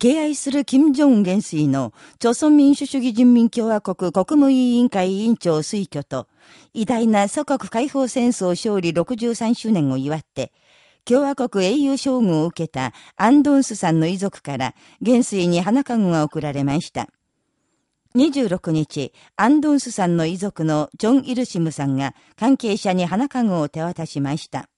敬愛する金正恩元帥の、朝鮮民主主義人民共和国国務委員会委員長推挙と、偉大な祖国解放戦争勝利63周年を祝って、共和国英雄将軍を受けたアンドンスさんの遺族から元帥に花籠が贈られました。26日、アンドンスさんの遺族のジョン・イルシムさんが関係者に花籠を手渡しました。